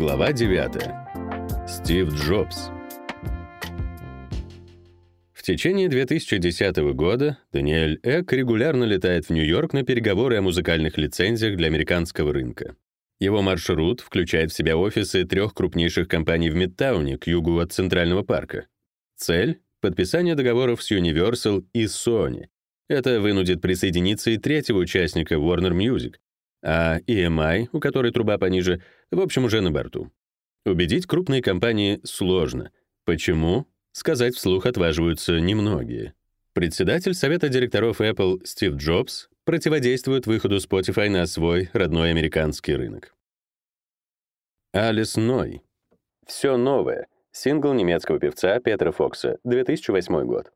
Глава 9. Стив Джобс. В течение 2010 года Даниэль Эк регулярно летает в Нью-Йорк на переговоры о музыкальных лицензиях для американского рынка. Его маршрут включает в себя офисы трех крупнейших компаний в Мидтауне к югу от Центрального парка. Цель — подписание договоров с Universal и Sony. Это вынудит присоединиться и третьего участника Warner Music, а EMI, у которой труба пониже, в общем, уже на борту. Убедить крупные компании сложно. Почему? Сказать вслух отваживаются немногие. Председатель совета директоров Apple Стив Джобс противодействует выходу Spotify на свой родной американский рынок. Алис Ной. Все новое. Сингл немецкого певца Петра Фокса, 2008 год.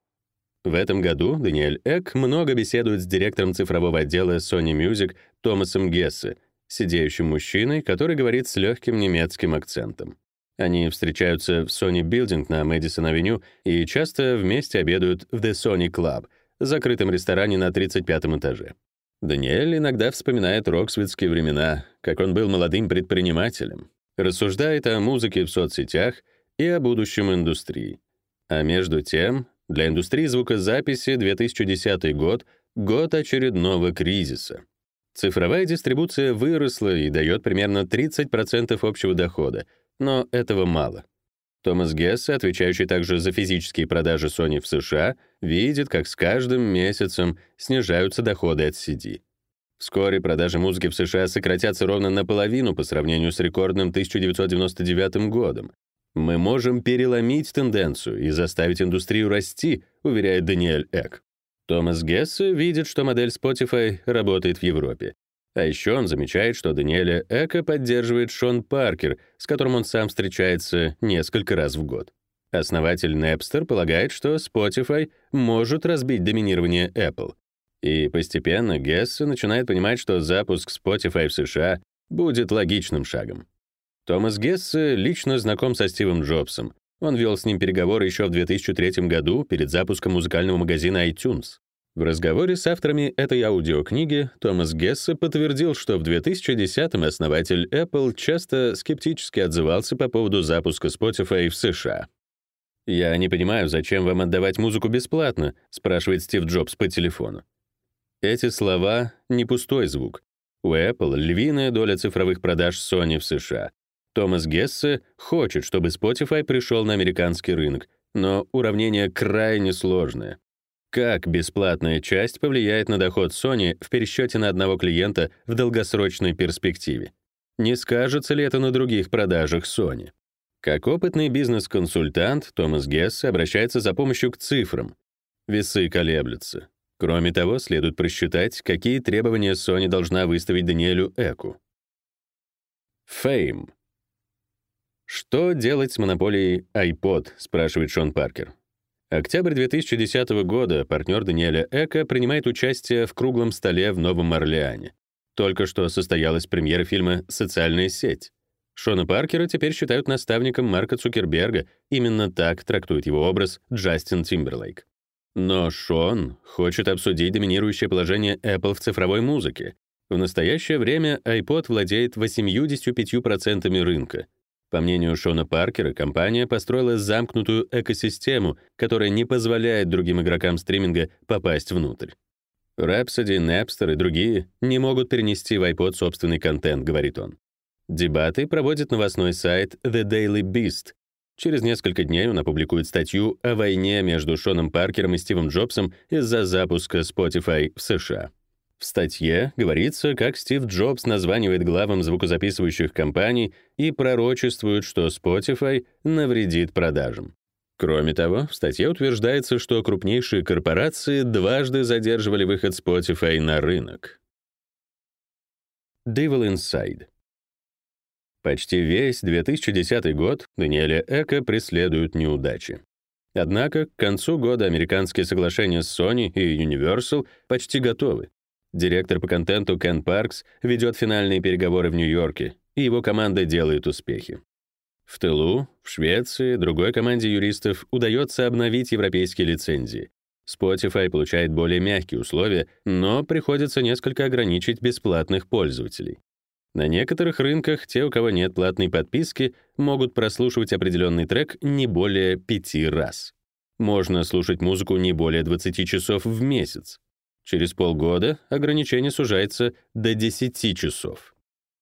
В этом году Даниэль Эк много беседует с директором цифрового отдела Sony Music Томасом Гессе, сидеющим мужчиной, который говорит с легким немецким акцентом. Они встречаются в Sony Building на Мэдисон-авеню и часто вместе обедают в The Sony Club, закрытом ресторане на 35 этаже. Даниэль иногда вспоминает роксвитские времена, как он был молодым предпринимателем, рассуждает о музыке в соцсетях и о будущем индустрии. А между тем для индустрии звукозаписи 2010 год — год очередного кризиса. Цифровая дистрибуция выросла и дает примерно 30% общего дохода, но этого мало. Томас Гесс, отвечающий также за физические продажи Sony в США, видит, как с каждым месяцем снижаются доходы от CD. Вскоре продажи музыки в США сократятся ровно наполовину по сравнению с рекордным 1999 годом, мы можем переломить тенденцию и заставить индустрию расти, уверяет Даниэль Эк. Томас Гессе видит, что модель Spotify работает в Европе. А еще он замечает, что Даниэля Эка поддерживает Шон Паркер, с которым он сам встречается несколько раз в год. Основатель Napster полагает, что Spotify может разбить доминирование Apple. И постепенно Гессе начинает понимать, что запуск Spotify в США будет логичным шагом. Томас Гессе лично знаком со Стивом Джобсом. Он вел с ним переговоры еще в 2003 году перед запуском музыкального магазина iTunes. В разговоре с авторами этой аудиокниги Томас Гессе подтвердил, что в 2010-м основатель Apple часто скептически отзывался по поводу запуска Spotify в США. «Я не понимаю, зачем вам отдавать музыку бесплатно?» — спрашивает Стив Джобс по телефону. Эти слова — не пустой звук. У Apple львиная доля цифровых продаж Sony в США, Томас Гессе хочет, чтобы Spotify пришел на американский рынок, но уравнение крайне сложное. Как бесплатная часть повлияет на доход Sony в пересчете на одного клиента в долгосрочной перспективе? Не скажется ли это на других продажах Sony? Как опытный бизнес-консультант, Томас Гессе обращается за помощью к цифрам. Весы колеблются. Кроме того, следует просчитать, какие требования Sony должна выставить Даниэлю Эку. Fame «Что делать с монополией iPod?» — спрашивает Шон Паркер. Октябрь 2010 года партнер Даниэля Эка принимает участие в круглом столе в Новом Орлеане. Только что состоялась премьера фильма «Социальная сеть». Шона Паркера теперь считают наставником Марка Цукерберга. Именно так трактует его образ Джастин Тимберлейк. Но Шон хочет обсудить доминирующее положение Apple в цифровой музыке. В настоящее время iPod владеет 85% рынка, по мнению Шона Паркера, компания построила замкнутую экосистему, которая не позволяет другим игрокам стриминга попасть внутрь. Rhapsody, Napster и другие не могут перенести в iPod собственный контент, говорит он. Дебаты проводит новостной сайт The Daily Beast. Через несколько дней он опубликует статью о войне между Шоном Паркером и Стивом Джобсом из-за запуска Spotify в США. В статье говорится, как Стив Джобс названивает главам звукозаписывающих компаний и пророчествует, что Spotify навредит продажам. Кроме того, в статье утверждается, что крупнейшие корпорации дважды задерживали выход Spotify на рынок. Devil Inside Почти весь 2010 год Даниэля Эка преследуют неудачи. Однако к концу года американские соглашения с Sony и Universal почти готовы. Директор по контенту Кен Паркс ведет финальные переговоры в Нью-Йорке, и его команда делает успехи. В тылу, в Швеции, другой команде юристов удается обновить европейские лицензии. Spotify получает более мягкие условия, но приходится несколько ограничить бесплатных пользователей. На некоторых рынках те, у кого нет платной подписки, могут прослушивать определенный трек не более пяти раз. Можно слушать музыку не более 20 часов в месяц. Через полгода ограничение сужается до 10 часов.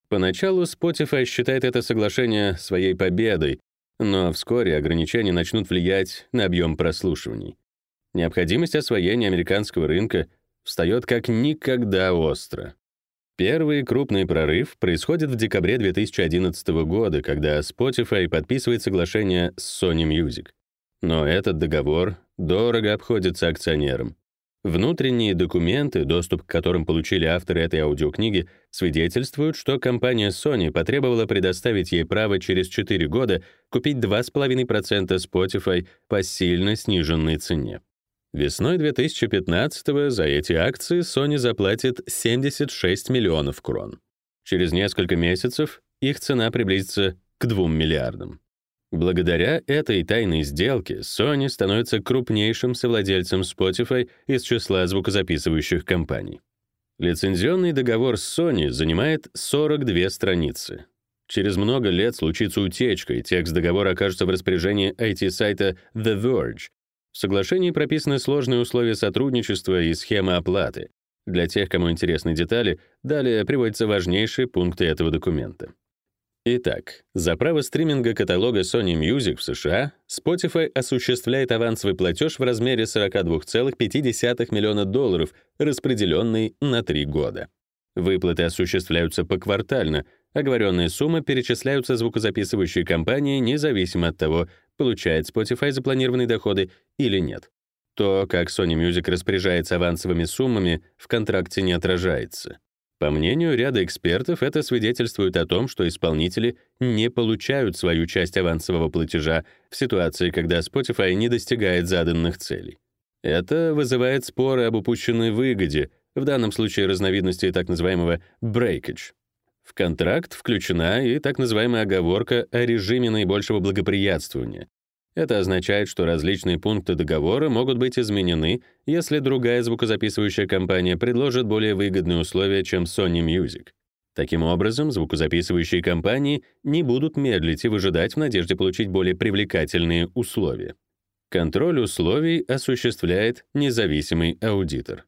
Поначалу Spotify считает это соглашение своей победой, но вскоре ограничения начнут влиять на объем прослушиваний. Необходимость освоения американского рынка встает как никогда остро. Первый крупный прорыв происходит в декабре 2011 года, когда Spotify подписывает соглашение с Sony Music. Но этот договор дорого обходится акционерам. Внутренние документы, доступ к которым получили авторы этой аудиокниги, свидетельствуют, что компания Sony потребовала предоставить ей право через 4 года купить 2,5% Spotify по сильно сниженной цене. Весной 2015-го за эти акции Sony заплатит 76 миллионов крон. Через несколько месяцев их цена приблизится к 2 миллиардам. Благодаря этой тайной сделке Sony становится крупнейшим совладельцем Spotify из числа звукозаписывающих компаний. Лицензионный договор с Sony занимает 42 страницы. Через много лет случится утечка, и текст договора окажется в распоряжении IT-сайта The Verge. В соглашении прописаны сложные условия сотрудничества и схема оплаты. Для тех, кому интересны детали, далее приводятся важнейшие пункты этого документа. Итак, за право стриминга каталога Sony Music в США Spotify осуществляет авансовый платеж в размере 42,5 миллиона долларов, распределенный на три года. Выплаты осуществляются поквартально, оговоренные суммы перечисляются звукозаписывающей компании независимо от того, получает Spotify запланированные доходы или нет. То, как Sony Music распоряжается авансовыми суммами, в контракте не отражается. По мнению ряда экспертов, это свидетельствует о том, что исполнители не получают свою часть авансового платежа в ситуации, когда Spotify не достигает заданных целей. Это вызывает споры об упущенной выгоде, в данном случае разновидности так называемого breakage. В контракт включена и так называемая оговорка о режиме наибольшего благоприятствования, это означает, что различные пункты договора могут быть изменены, если другая звукозаписывающая компания предложит более выгодные условия, чем Sony Music. Таким образом, звукозаписывающие компании не будут медлить и выжидать в надежде получить более привлекательные условия. Контроль условий осуществляет независимый аудитор.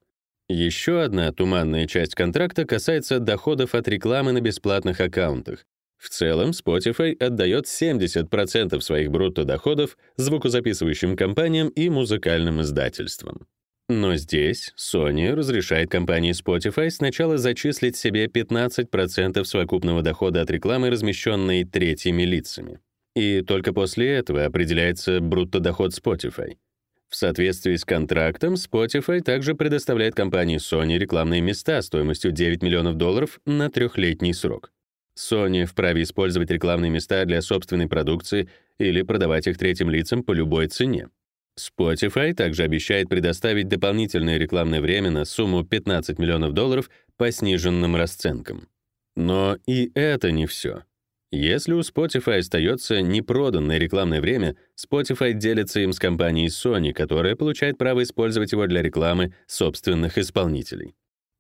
Еще одна туманная часть контракта касается доходов от рекламы на бесплатных аккаунтах. В целом, Spotify отдает 70% своих брутто-доходов звукозаписывающим компаниям и музыкальным издательствам. Но здесь Sony разрешает компании Spotify сначала зачислить себе 15% совокупного дохода от рекламы, размещенной третьими лицами. И только после этого определяется брутто-доход Spotify. В соответствии с контрактом, Spotify также предоставляет компании Sony рекламные места стоимостью 9 миллионов долларов на трехлетний срок. Sony вправе использовать рекламные места для собственной продукции или продавать их третьим лицам по любой цене. Spotify также обещает предоставить дополнительное рекламное время на сумму 15 миллионов долларов по сниженным расценкам. Но и это не все. Если у Spotify остается непроданное рекламное время, Spotify делится им с компанией Sony, которая получает право использовать его для рекламы собственных исполнителей.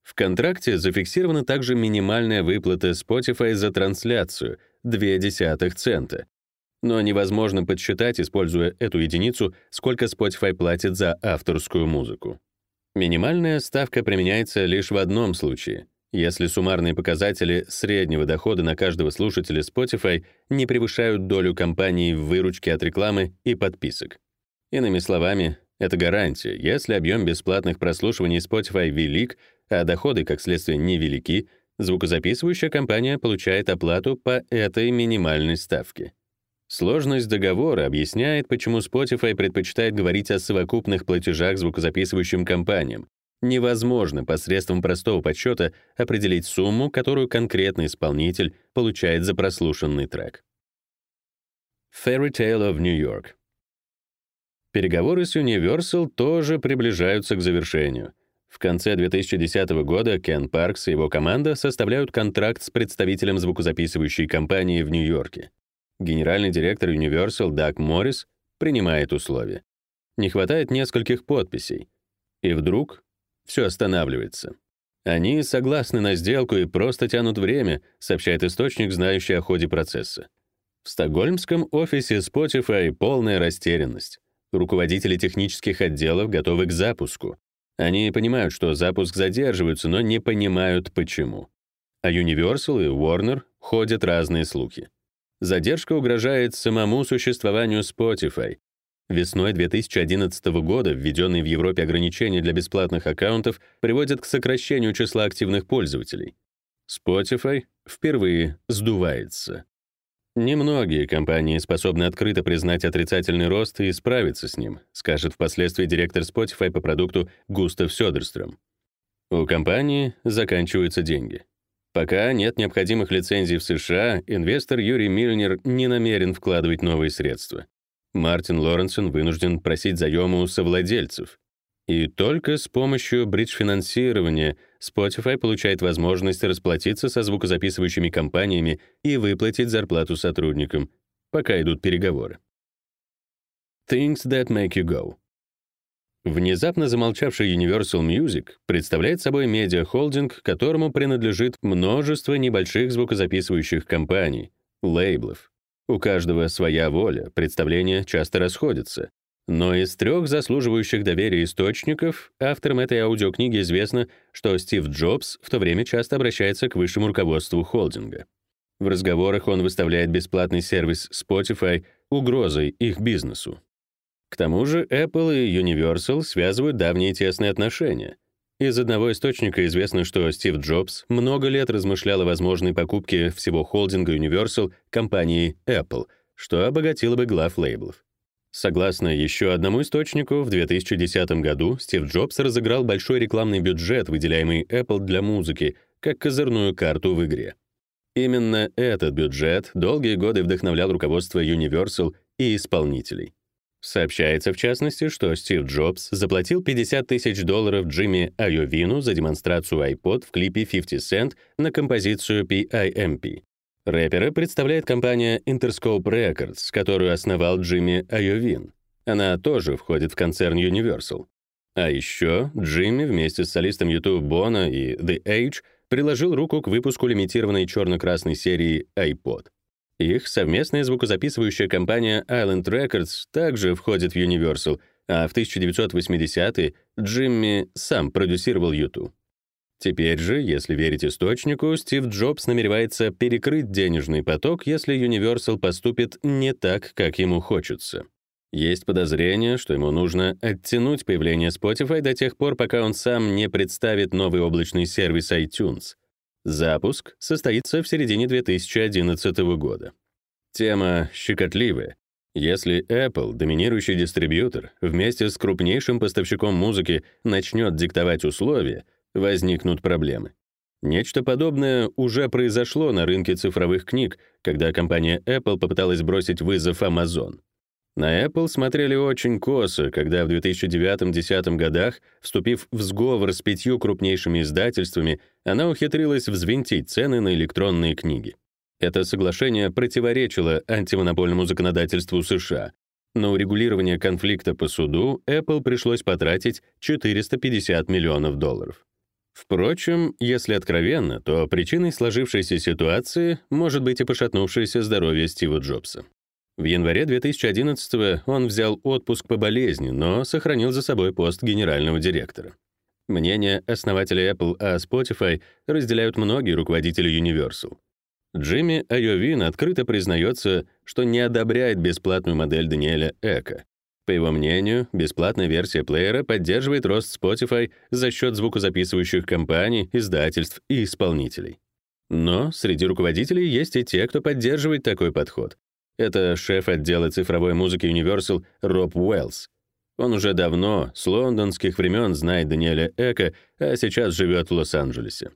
В контракте зафиксирована также минимальная выплата Spotify за трансляцию — 0,2 цента. Но невозможно подсчитать, используя эту единицу, сколько Spotify платит за авторскую музыку. Минимальная ставка применяется лишь в одном случае — если суммарные показатели среднего дохода на каждого слушателя Spotify не превышают долю компании в выручке от рекламы и подписок. Иными словами, это гарантия. Если объем бесплатных прослушиваний Spotify велик, а доходы, как следствие, невелики, звукозаписывающая компания получает оплату по этой минимальной ставке. Сложность договора объясняет, почему Spotify предпочитает говорить о совокупных платежах звукозаписывающим компаниям. Невозможно посредством простого подсчета определить сумму, которую конкретный исполнитель получает за прослушанный трек. Fairy Tale of New York. Переговоры с Universal тоже приближаются к завершению — в конце 2010 года Кен Паркс и его команда составляют контракт с представителем звукозаписывающей компании в Нью-Йорке. Генеральный директор Universal Даг Моррис принимает условия. Не хватает нескольких подписей. И вдруг все останавливается. Они согласны на сделку и просто тянут время, сообщает источник, знающий о ходе процесса. В стокгольмском офисе Spotify полная растерянность. Руководители технических отделов готовы к запуску. Они понимают, что запуск задерживается, но не понимают почему. А Universal и Warner ходят разные слухи. Задержка угрожает самому существованию Spotify. Весной 2011 года введенные в Европе ограничения для бесплатных аккаунтов приводят к сокращению числа активных пользователей. Spotify впервые сдувается. Немногие компании способны открыто признать отрицательный рост и справиться с ним, скажет впоследствии директор Spotify по продукту Густав Сёдерстрöm. У компании заканчиваются деньги. Пока нет необходимых лицензий в США, инвестор Юрий Мильнер не намерен вкладывать новые средства. Мартин Лоренсон вынужден просить заёма у совладельцев. И только с помощью бридж-финансирования Spotify получает возможность расплатиться со звукозаписывающими компаниями и выплатить зарплату сотрудникам, пока идут переговоры. Things that make you go. Внезапно замолчавший Universal Music представляет собой медиа-холдинг, которому принадлежит множество небольших звукозаписывающих компаний, лейблов. У каждого своя воля, представления часто расходятся. Но из трех заслуживающих доверия источников авторам этой аудиокниги известно, что Стив Джобс в то время часто обращается к высшему руководству холдинга. В разговорах он выставляет бесплатный сервис Spotify угрозой их бизнесу. К тому же Apple и Universal связывают давние тесные отношения. Из одного источника известно, что Стив Джобс много лет размышлял о возможной покупке всего холдинга Universal компании Apple, что обогатило бы глав лейблов. Согласно еще одному источнику, в 2010 году Стив Джобс разыграл большой рекламный бюджет, выделяемый Apple для музыки, как козырную карту в игре. Именно этот бюджет долгие годы вдохновлял руководство Universal и исполнителей. Сообщается, в частности, что Стив Джобс заплатил 50 тысяч долларов Джимми Айовину за демонстрацию iPod в клипе 50 Cent на композицию PIMP. Рэпера представляет компания Interscope Records, которую основал Джимми Айовин. Она тоже входит в концерн Universal. А еще Джимми вместе с солистом YouTube Бона и The Age приложил руку к выпуску лимитированной черно-красной серии iPod. Их совместная звукозаписывающая компания Island Records также входит в Universal, а в 1980-е Джимми сам продюсировал YouTube. Теперь же, если верить источнику, Стив Джобс намеревается перекрыть денежный поток, если Universal поступит не так, как ему хочется. Есть подозрение, что ему нужно оттянуть появление Spotify до тех пор, пока он сам не представит новый облачный сервис iTunes. Запуск состоится в середине 2011 года. Тема щекотливая. Если Apple, доминирующий дистрибьютор, вместе с крупнейшим поставщиком музыки начнет диктовать условия, возникнут проблемы. Нечто подобное уже произошло на рынке цифровых книг, когда компания Apple попыталась бросить вызов Amazon. На Apple смотрели очень косо, когда в 2009-2010 годах, вступив в сговор с пятью крупнейшими издательствами, она ухитрилась взвинтить цены на электронные книги. Это соглашение противоречило антимонопольному законодательству США. На урегулирование конфликта по суду Apple пришлось потратить 450 миллионов долларов. Впрочем, если откровенно, то причиной сложившейся ситуации может быть и пошатнувшееся здоровье Стива Джобса. В январе 2011 он взял отпуск по болезни, но сохранил за собой пост генерального директора. Мнение основателя Apple о Spotify разделяют многие руководители Universal. Джимми Айовин открыто признается, что не одобряет бесплатную модель Даниэля Эка. По его мнению, бесплатная версия плеера поддерживает рост Spotify за счет звукозаписывающих компаний, издательств и исполнителей. Но среди руководителей есть и те, кто поддерживает такой подход. Это шеф отдела цифровой музыки Universal Роб Уэллс. Он уже давно, с лондонских времен, знает Даниэля Эка, а сейчас живет в Лос-Анджелесе.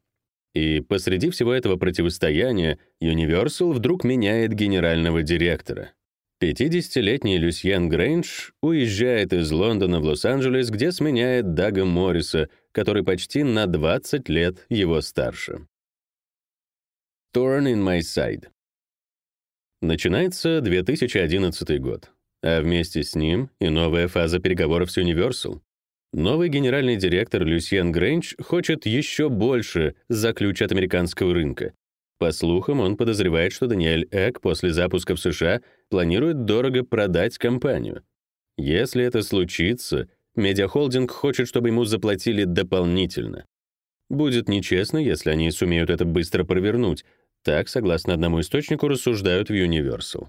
И посреди всего этого противостояния Universal вдруг меняет генерального директора. 50-летний Люсьен Грейндж уезжает из Лондона в Лос-Анджелес, где сменяет Дага Морриса, который почти на 20 лет его старше. Torn in my side. Начинается 2011 год, а вместе с ним и новая фаза переговоров с Universal. Новый генеральный директор Люсьен Грэндж хочет еще больше за ключ от американского рынка. По слухам, он подозревает, что Даниэль Эк после запуска в США планирует дорого продать компанию. Если это случится, медиахолдинг хочет, чтобы ему заплатили дополнительно. Будет нечестно, если они сумеют это быстро провернуть. Так, согласно одному источнику, рассуждают в Universal.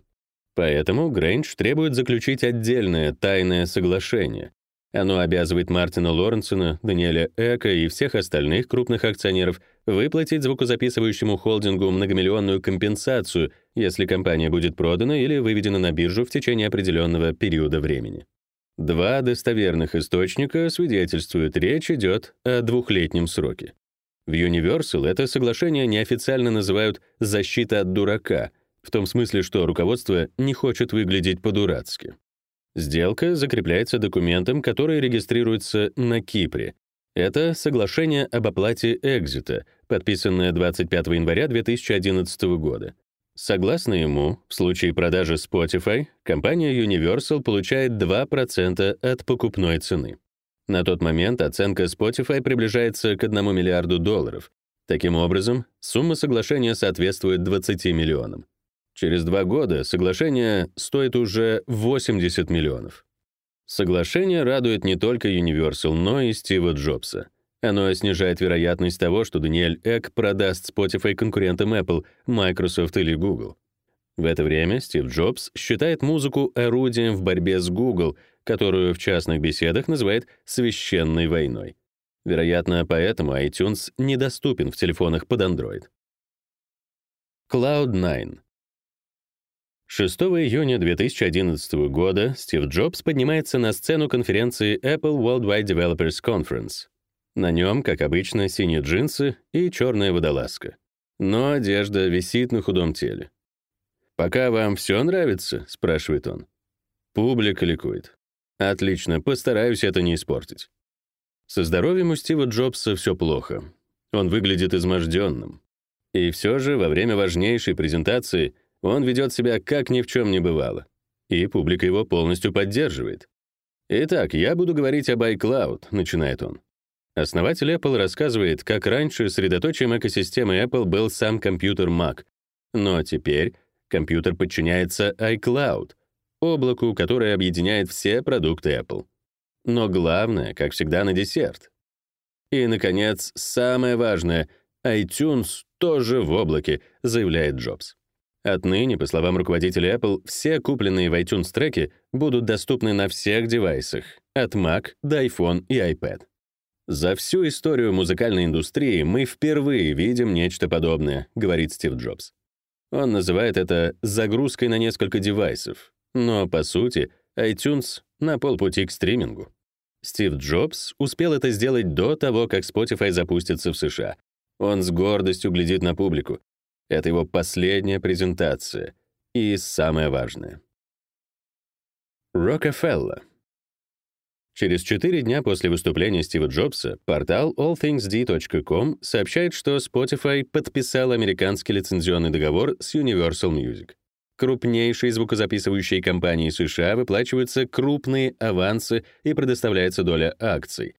Поэтому Грэндж требует заключить отдельное тайное соглашение, оно обязывает Мартина Лоренсона, Даниэля Эка и всех остальных крупных акционеров выплатить звукозаписывающему холдингу многомиллионную компенсацию, если компания будет продана или выведена на биржу в течение определенного периода времени. Два достоверных источника свидетельствуют, речь идет о двухлетнем сроке. В Universal это соглашение неофициально называют «защита от дурака», в том смысле, что руководство не хочет выглядеть по-дурацки. Сделка закрепляется документом, который регистрируется на Кипре. Это соглашение об оплате экзита, подписанное 25 января 2011 года. Согласно ему, в случае продажи Spotify, компания Universal получает 2% от покупной цены. На тот момент оценка Spotify приближается к 1 миллиарду долларов. Таким образом, сумма соглашения соответствует 20 миллионам. Через два года соглашение стоит уже 80 миллионов. Соглашение радует не только Universal, но и Стива Джобса. Оно снижает вероятность того, что Даниэль Эк продаст Spotify конкурентам Apple, Microsoft или Google. В это время Стив Джобс считает музыку орудием в борьбе с Google, которую в частных беседах называет «священной войной». Вероятно, поэтому iTunes недоступен в телефонах под Android. Cloud9 6 июня 2011 года Стив Джобс поднимается на сцену конференции Apple Worldwide Developers Conference. На нем, как обычно, синие джинсы и черная водолазка. Но одежда висит на худом теле. «Пока вам все нравится?» — спрашивает он. Публика ликует. «Отлично, постараюсь это не испортить». Со здоровьем у Стива Джобса все плохо. Он выглядит изможденным. И все же во время важнейшей презентации — он ведет себя как ни в чем не бывало. И публика его полностью поддерживает. «Итак, я буду говорить об iCloud», — начинает он. Основатель Apple рассказывает, как раньше средоточием экосистемы Apple был сам компьютер Mac. Но теперь компьютер подчиняется iCloud, облаку, которое объединяет все продукты Apple. Но главное, как всегда, на десерт. И, наконец, самое важное — iTunes тоже в облаке, заявляет Джобс. Отныне, по словам руководителя Apple, все купленные в iTunes треки будут доступны на всех девайсах, от Mac до iPhone и iPad. За всю историю музыкальной индустрии мы впервые видим нечто подобное, говорит Стив Джобс. Он называет это загрузкой на несколько девайсов, но по сути iTunes на полпути к стримингу. Стив Джобс успел это сделать до того, как Spotify запустится в США. Он с гордостью глядит на публику. Это его последняя презентация. И самое важное. Рокфеллер. Через четыре дня после выступления Стива Джобса портал allthingsd.com сообщает, что Spotify подписал американский лицензионный договор с Universal Music. Крупнейшей звукозаписывающей компании США выплачиваются крупные авансы и предоставляется доля акций.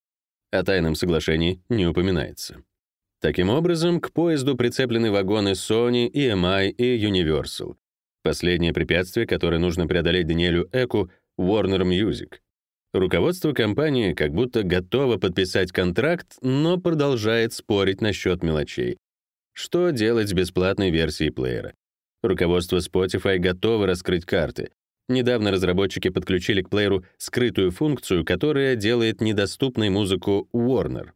О тайном соглашении не упоминается. Таким образом, к поезду прицеплены вагоны Sony, EMI и Universal. Последнее препятствие, которое нужно преодолеть Даниэлю Эку — Warner Music. Руководство компании как будто готово подписать контракт, но продолжает спорить насчет мелочей. Что делать с бесплатной версией плеера? Руководство Spotify готово раскрыть карты. Недавно разработчики подключили к плееру скрытую функцию, которая делает недоступной музыку Warner.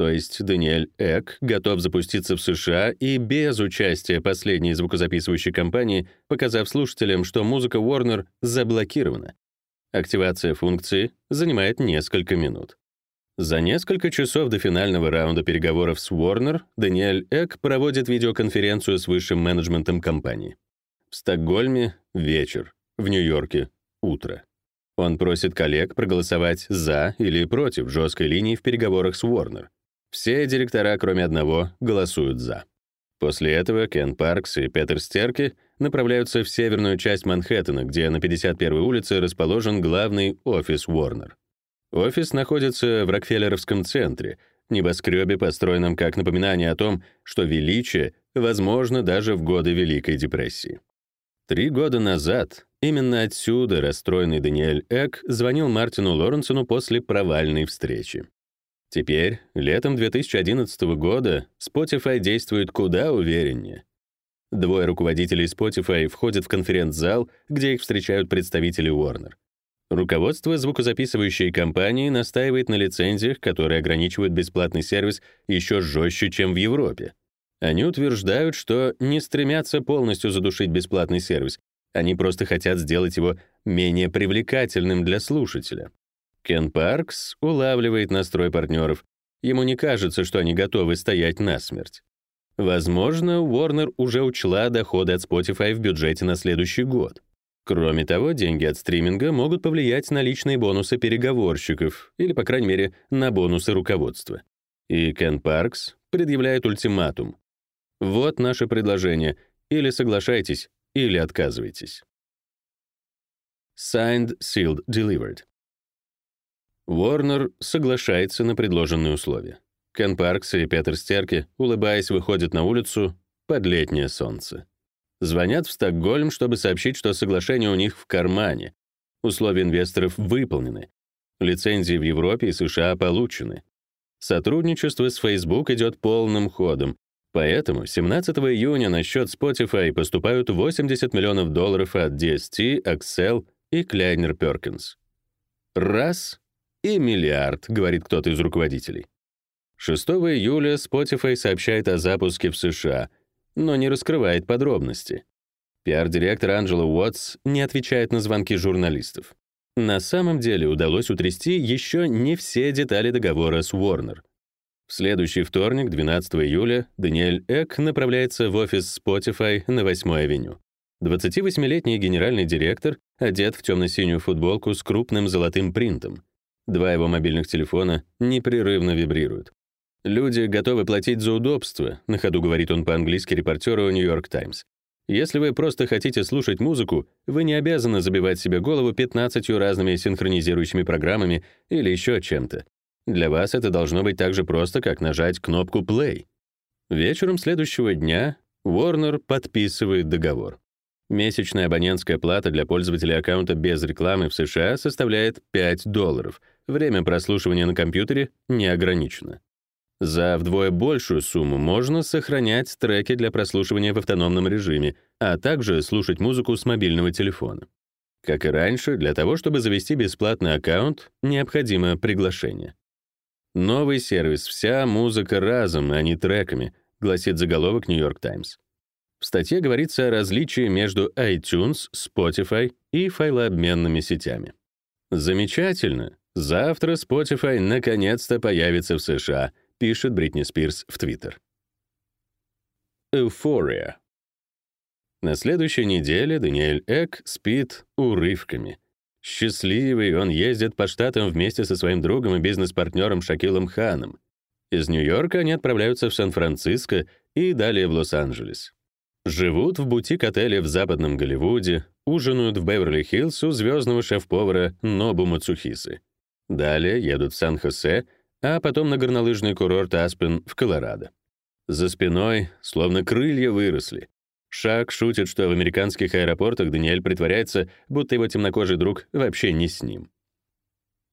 То есть Даниэль Эк готов запуститься в США и без участия последней звукозаписывающей компании, показав слушателям, что музыка Warner заблокирована. Активация функции занимает несколько минут. За несколько часов до финального раунда переговоров с Warner Даниэль Эк проводит видеоконференцию с высшим менеджментом компании. В Стокгольме — вечер, в Нью-Йорке — утро. Он просит коллег проголосовать «за» или «против» жесткой линии в переговорах с Warner. Все директора, кроме одного, голосуют «за». После этого Кен Паркс и Петер Стерки направляются в северную часть Манхэттена, где на 51-й улице расположен главный офис Warner. Офис находится в Рокфеллеровском центре, небоскребе, построенном как напоминание о том, что величие возможно даже в годы Великой депрессии. Три года назад именно отсюда расстроенный Даниэль Эк звонил Мартину Лоренсону после провальной встречи. Теперь, летом 2011 года, Spotify действует куда увереннее. Двое руководителей Spotify входят в конференц-зал, где их встречают представители Warner. Руководство звукозаписывающей компании настаивает на лицензиях, которые ограничивают бесплатный сервис еще жестче, чем в Европе. Они утверждают, что не стремятся полностью задушить бесплатный сервис, они просто хотят сделать его менее привлекательным для слушателя. Кен Паркс улавливает настрой партнеров. Ему не кажется, что они готовы стоять насмерть. Возможно, Warner уже учла доходы от Spotify в бюджете на следующий год. Кроме того, деньги от стриминга могут повлиять на личные бонусы переговорщиков или, по крайней мере, на бонусы руководства. И Кен Паркс предъявляет ультиматум. Вот наше предложение. Или соглашайтесь, или отказывайтесь. Signed, sealed, delivered. Уорнер соглашается на предложенные условия. Кен Паркс и Петер Стерки, улыбаясь, выходят на улицу под летнее солнце. Звонят в Стокгольм, чтобы сообщить, что соглашение у них в кармане. Условия инвесторов выполнены. Лицензии в Европе и США получены. Сотрудничество с Facebook идет полным ходом, Поэтому 17 июня на счет Spotify поступают 80 миллионов долларов от DST, Axel и Kleiner Perkins. Раз — и миллиард, говорит кто-то из руководителей. 6 июля Spotify сообщает о запуске в США, но не раскрывает подробности. Пиар-директор Анджела Уотс не отвечает на звонки журналистов. На самом деле удалось утрясти еще не все детали договора с Warner — в следующий вторник, 12 июля, Даниэль Эк направляется в офис Spotify на 8-й авеню. 28-летний генеральный директор одет в темно-синюю футболку с крупным золотым принтом. Два его мобильных телефона непрерывно вибрируют. «Люди готовы платить за удобство», — на ходу говорит он по-английски репортеру New York Times. «Если вы просто хотите слушать музыку, вы не обязаны забивать себе голову 15 разными синхронизирующими программами или еще чем-то. Для вас это должно быть так же просто, как нажать кнопку play. Вечером следующего дня Warner подписывает договор. Месячная абонентская плата для пользователя аккаунта без рекламы в США составляет 5 долларов. Время прослушивания на компьютере не ограничено. За вдвое большую сумму можно сохранять треки для прослушивания в автономном режиме, а также слушать музыку с мобильного телефона. Как и раньше, для того, чтобы завести бесплатный аккаунт, необходимо приглашение. Новый сервис, вся музыка разом, а не треками, гласит заголовок New York Times. В статье говорится о различии между iTunes, Spotify и файлообменными сетями. Замечательно. Завтра Spotify наконец-то появится в США, пишет Бритни Спирс в Твиттер. Euphoria. На следующей неделе Даниэль Эк спит урывками — Счастливый, он ездит по штатам вместе со своим другом и бизнес-партнером Шакилом Ханом. Из Нью-Йорка они отправляются в Сан-Франциско и далее в Лос-Анджелес. Живут в бутик-отеле в западном Голливуде, ужинают в Беверли-Хиллз у звездного шеф-повара Нобу Мацухисы. Далее едут в Сан-Хосе, а потом на горнолыжный курорт Аспен в Колорадо. За спиной словно крылья выросли. Шаг шутит, что в американских аэропортах Даниэль притворяется, будто его темнокожий друг вообще не с ним.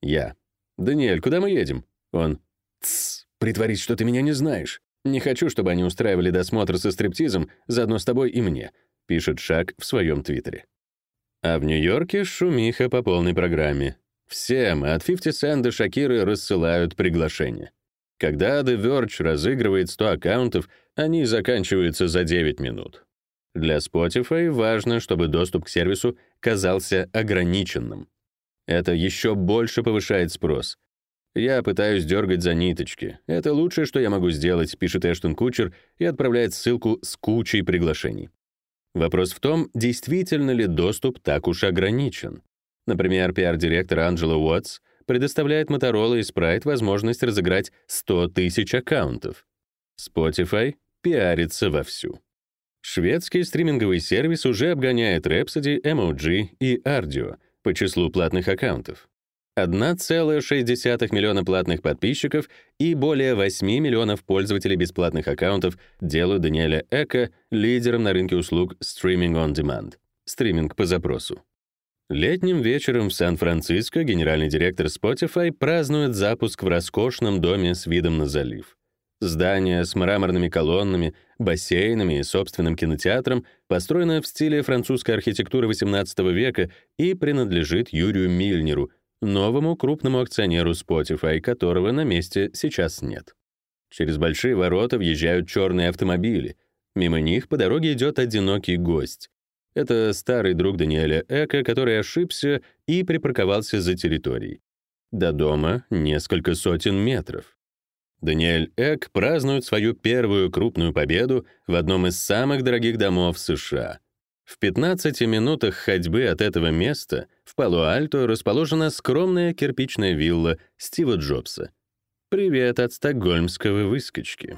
Я. «Даниэль, куда мы едем?» Он. «Тссс, притворись, что ты меня не знаешь. Не хочу, чтобы они устраивали досмотр со стриптизом, заодно с тобой и мне», пишет Шаг в своем твиттере. А в Нью-Йорке шумиха по полной программе. Всем, от 50 Cent до Шакиры, рассылают приглашения. Когда The Verge разыгрывает 100 аккаунтов, они заканчиваются за 9 минут. Для Spotify важно, чтобы доступ к сервису казался ограниченным. Это еще больше повышает спрос. Я пытаюсь дергать за ниточки. Это лучшее, что я могу сделать, пишет Эштон Кучер и отправляет ссылку с кучей приглашений. Вопрос в том, действительно ли доступ так уж ограничен. Например, пиар-директор Анджела Уотс предоставляет Motorola и Sprite возможность разыграть 100 тысяч аккаунтов. Spotify пиарится вовсю. Шведский стриминговый сервис уже обгоняет Rhapsody, MOG и Ardio по числу платных аккаунтов. 1,6 миллиона платных подписчиков и более 8 миллионов пользователей бесплатных аккаунтов делают Даниэля Эка лидером на рынке услуг Streaming on Demand — стриминг по запросу. Летним вечером в Сан-Франциско генеральный директор Spotify празднует запуск в роскошном доме с видом на залив. Здание с мраморными колоннами, бассейнами и собственным кинотеатром построено в стиле французской архитектуры XVIII века и принадлежит Юрию Мильнеру, новому крупному акционеру Spotify, которого на месте сейчас нет. Через большие ворота въезжают черные автомобили. Мимо них по дороге идет одинокий гость. Это старый друг Даниэля Эка, который ошибся и припарковался за территорией. До дома несколько сотен метров. Даниэль Эк празднует свою первую крупную победу в одном из самых дорогих домов США — в 15 минутах ходьбы от этого места в Пало-Альто расположена скромная кирпичная вилла Стива Джобса. Привет от стокгольмского выскочки.